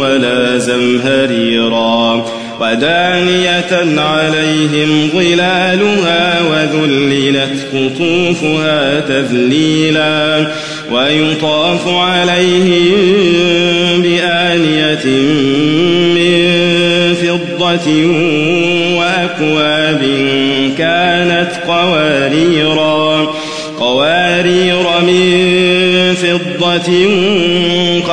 ولا زمهريرا ودانية عليهم ظلالها وذللت قطوفها تذليلا ويطاف عليهم بآنية من فضة وأكواب كانت قواريرا قوارير من فضة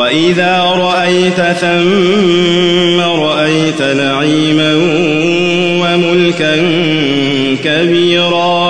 وإذا رأيت ثم رأيت نعيما وملكا كبيرا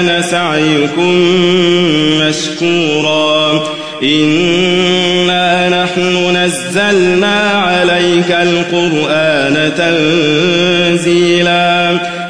وكان سعيكم مشكورا. إنا نحن نزلنا عليك القرآن تنزيلا.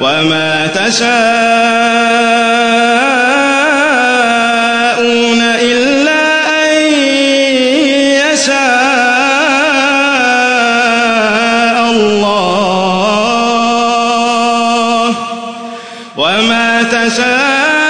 وما تشاءون إلا أن يشاء الله. وما تشاءون